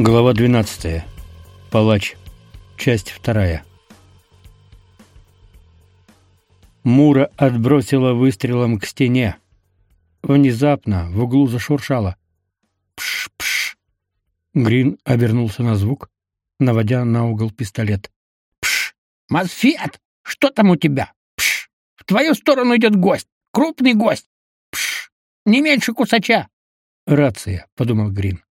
Глава 12. Палач. Часть вторая. Мура отбросила выстрелом к стене. Внезапно в углу зашуршало. Пш-пш. Грин обернулся на звук, наводя на угол пистолет. Пш! Мосфет! Что там у тебя? Пш! В твою сторону идет гость. Крупный гость. Пш! Не меньше кусача. Рация, подумал Грин.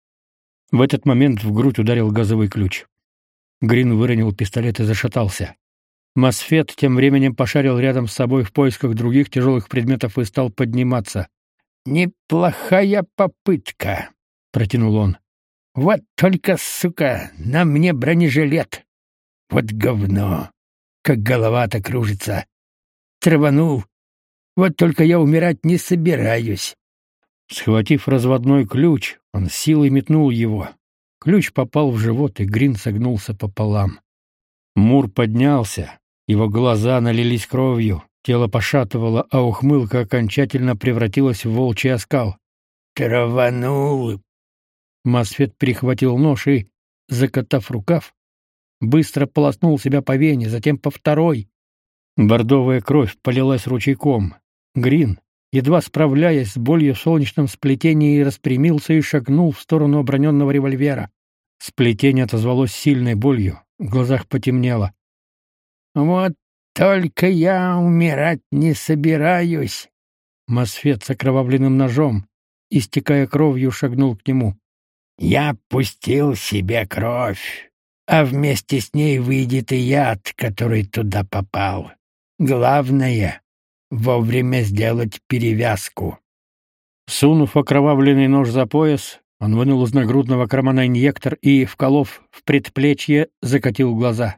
В этот момент в грудь ударил газовый ключ. Грин выронил пистолет и зашатался. Мосфет тем временем пошарил рядом с собой в поисках других тяжелых предметов и стал подниматься. «Неплохая попытка», — протянул он. «Вот только, сука, на мне бронежилет. Вот говно, как голова-то кружится. Траванул. Вот только я умирать не собираюсь. Схватив разводной ключ, он силой метнул его. Ключ попал в живот, и Грин согнулся пополам. Мур поднялся, его глаза налились кровью, тело пошатывало, а ухмылка окончательно превратилась в волчий оскал. «Траванул!» Масфет перехватил нож и, закатав рукав, быстро полоснул себя по вене, затем по второй. Бордовая кровь полилась ручейком. Грин, едва справляясь с болью в солнечном сплетении, распрямился и шагнул в сторону оброненного револьвера. Сплетение отозвалось сильной болью, в глазах потемнело. «Вот только я умирать не собираюсь!» Мосфет с окровавленным ножом, истекая кровью, шагнул к нему. «Я пустил себе кровь, а вместе с ней выйдет и яд, который туда попал. Главное, вовремя сделать перевязку. Сунув окровавленный нож за пояс, он вынул из нагрудного кармана инъектор и, вколов в предплечье, закатил глаза.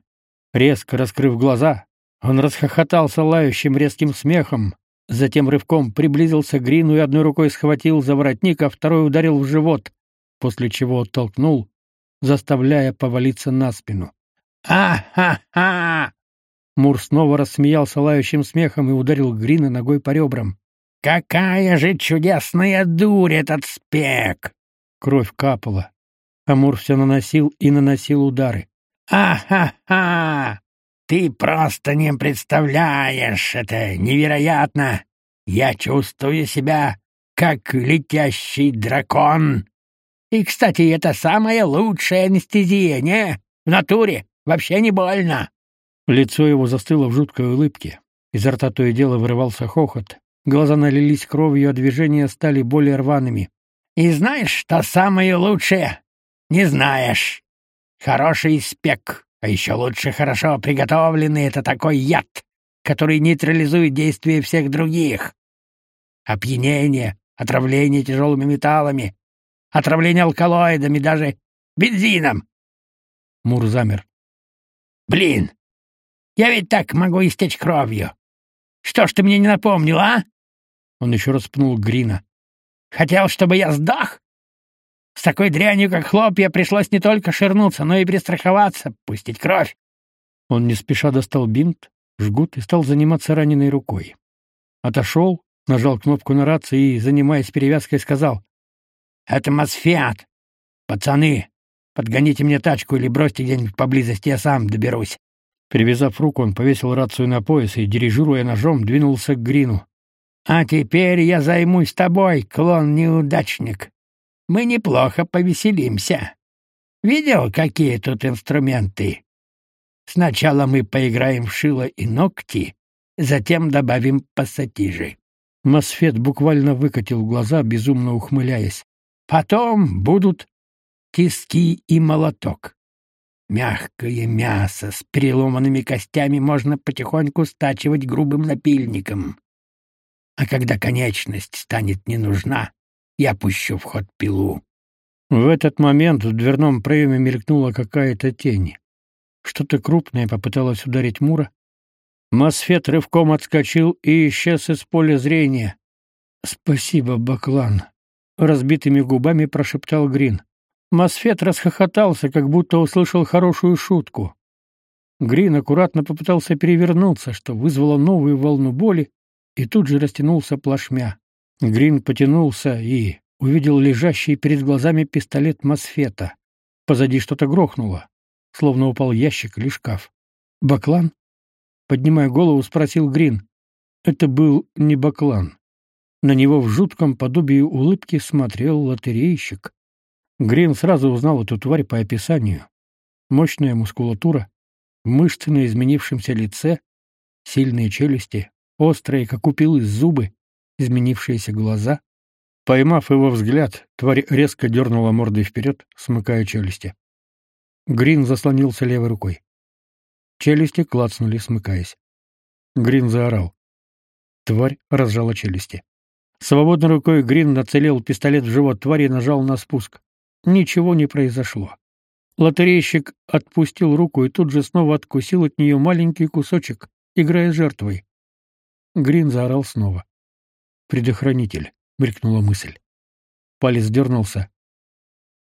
Резко раскрыв глаза, он расхохотался лающим резким смехом, затем рывком приблизился к Грину и одной рукой схватил за воротник, а второй ударил в живот, после чего оттолкнул, заставляя повалиться на спину. «А-ха-ха!» Мур снова рассмеялся лающим смехом и ударил Грина ногой по ребрам. «Какая же чудесная дурь этот спек!» Кровь капала. а Мур все наносил и наносил удары. «А-ха-ха! Ты просто не представляешь! Это невероятно! Я чувствую себя как летящий дракон! И, кстати, это самая лучшая анестезия, не? В натуре вообще не больно!» Лицо его застыло в жуткой улыбке. Изо рта то и дело вырывался хохот. Глаза налились кровью, а движения стали более рваными. «И знаешь, что самое лучшее? Не знаешь. Хороший спек, а еще лучше хорошо приготовленный — это такой яд, который нейтрализует действие всех других. Опьянение, отравление тяжелыми металлами, отравление алкалоидами, даже бензином». Мур замер. «Блин, я ведь так могу истечь кровью. Что ж ты мне не напомнил, а? Он еще раз пнул Грина. Хотел, чтобы я сдох? С такой дрянью, как хлопья, пришлось не только ширнуться, но и перестраховаться, пустить кровь. Он не спеша достал бинт, жгут и стал заниматься раненой рукой. Отошел, нажал кнопку на рации и, занимаясь перевязкой, сказал. «Это Мосфиат. Пацаны, подгоните мне тачку или бросьте где-нибудь поблизости, я сам доберусь». Привязав руку, он повесил рацию на пояс и, дирижируя ножом, двинулся к Грину. «А теперь я займусь тобой, клон-неудачник. Мы неплохо повеселимся. Видел, какие тут инструменты? Сначала мы поиграем в шило и ногти, затем добавим пассатижи». Мосфет буквально выкатил глаза, безумно ухмыляясь. «Потом будут тиски и молоток. Мягкое мясо с переломанными костями можно потихоньку стачивать грубым напильником. А когда конечность станет не нужна, я пущу в ход пилу. В этот момент в дверном проеме мелькнула какая-то тень. Что-то крупное попыталось ударить Мура. Мосфет рывком отскочил и исчез из поля зрения. «Спасибо, Баклан», — разбитыми губами прошептал Грин. Мосфет расхохотался, как будто услышал хорошую шутку. Грин аккуратно попытался перевернуться, что вызвало новую волну боли, и тут же растянулся плашмя. Грин потянулся и увидел лежащий перед глазами пистолет Мосфета. Позади что-то грохнуло, словно упал ящик или шкаф. «Баклан?» Поднимая голову, спросил Грин. Это был не Баклан. На него в жутком подобии улыбки смотрел лотерейщик. Грин сразу узнал эту тварь по описанию. Мощная мускулатура, мышцы на изменившемся лице, сильные челюсти, острые, как у пилы, зубы, изменившиеся глаза. Поймав его взгляд, тварь резко дернула мордой вперед, смыкая челюсти. Грин заслонился левой рукой. Челюсти клацнули, смыкаясь. Грин заорал. Тварь разжала челюсти. Свободной рукой Грин нацелил пистолет в живот твари и нажал на спуск. Ничего не произошло. Лотерейщик отпустил руку и тут же снова откусил от нее маленький кусочек, играя жертвой. Грин заорал снова. «Предохранитель», — мелькнула мысль. Палец дернулся.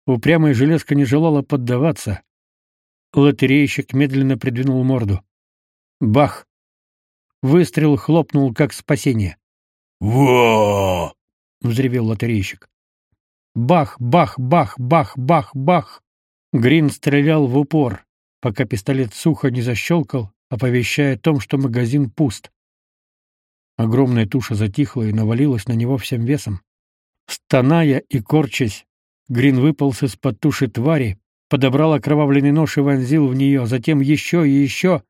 Упрямая железка не желала поддаваться. Лотерейщик медленно придвинул морду. Бах! Выстрел хлопнул, как спасение. «Во!» — взревел лотерейщик. Бах, бах, бах, бах, бах, бах. Грин стрелял в упор, пока пистолет сухо не защелкал, оповещая о том, что магазин пуст. Огромная туша затихла и навалилась на него всем весом. Стоная и корчась, Грин выполз из-под туши твари, подобрал окровавленный нож и вонзил в нее, затем еще и еще.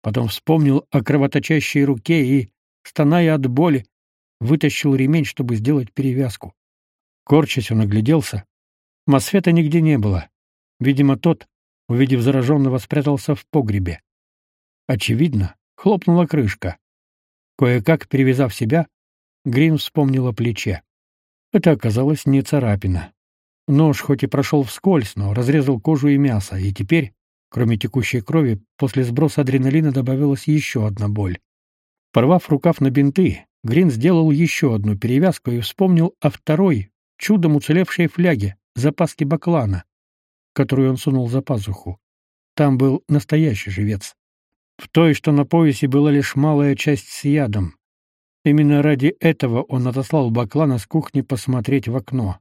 Потом вспомнил о кровоточащей руке и, стоная от боли, вытащил ремень, чтобы сделать перевязку. Корчась, он огляделся. Мосфета нигде не было. Видимо, тот, увидев зараженного, спрятался в погребе. Очевидно, хлопнула крышка. Кое-как перевязав себя, Грин вспомнил о плече. Это оказалось не царапина. Нож хоть и прошел вскользь, но разрезал кожу и мясо, и теперь, кроме текущей крови, после сброса адреналина добавилась еще одна боль. Порвав рукав на бинты, Грин сделал еще одну перевязку и вспомнил о второй, чудом уцелевшей фляге, запаски баклана, которую он сунул за пазуху. Там был настоящий живец. В той, что на поясе, была лишь малая часть с ядом. Именно ради этого он отослал баклана с кухни посмотреть в окно.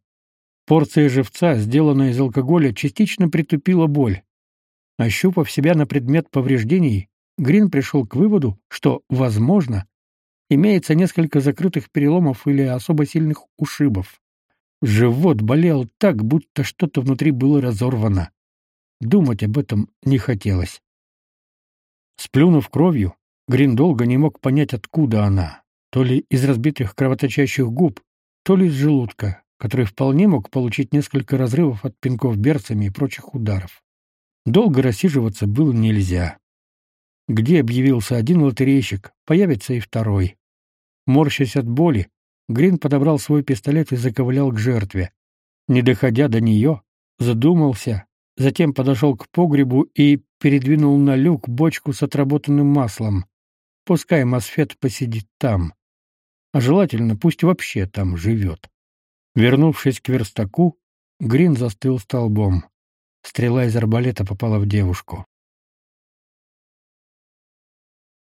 Порция живца, сделанная из алкоголя, частично притупила боль. Ощупав себя на предмет повреждений, Грин пришел к выводу, что, возможно, имеется несколько закрытых переломов или особо сильных ушибов. Живот болел так, будто что-то внутри было разорвано. Думать об этом не хотелось. Сплюнув кровью, Грин долго не мог понять, откуда она. То ли из разбитых кровоточащих губ, то ли из желудка, который вполне мог получить несколько разрывов от пинков берцами и прочих ударов. Долго рассиживаться было нельзя. Где объявился один лотерейщик, появится и второй. Морщась от боли, Грин подобрал свой пистолет и заковылял к жертве. Не доходя до нее, задумался, затем подошел к погребу и передвинул на люк бочку с отработанным маслом. Пускай Мосфет посидит там. А желательно, пусть вообще там живет. Вернувшись к верстаку, Грин застыл столбом. Стрела из арбалета попала в девушку.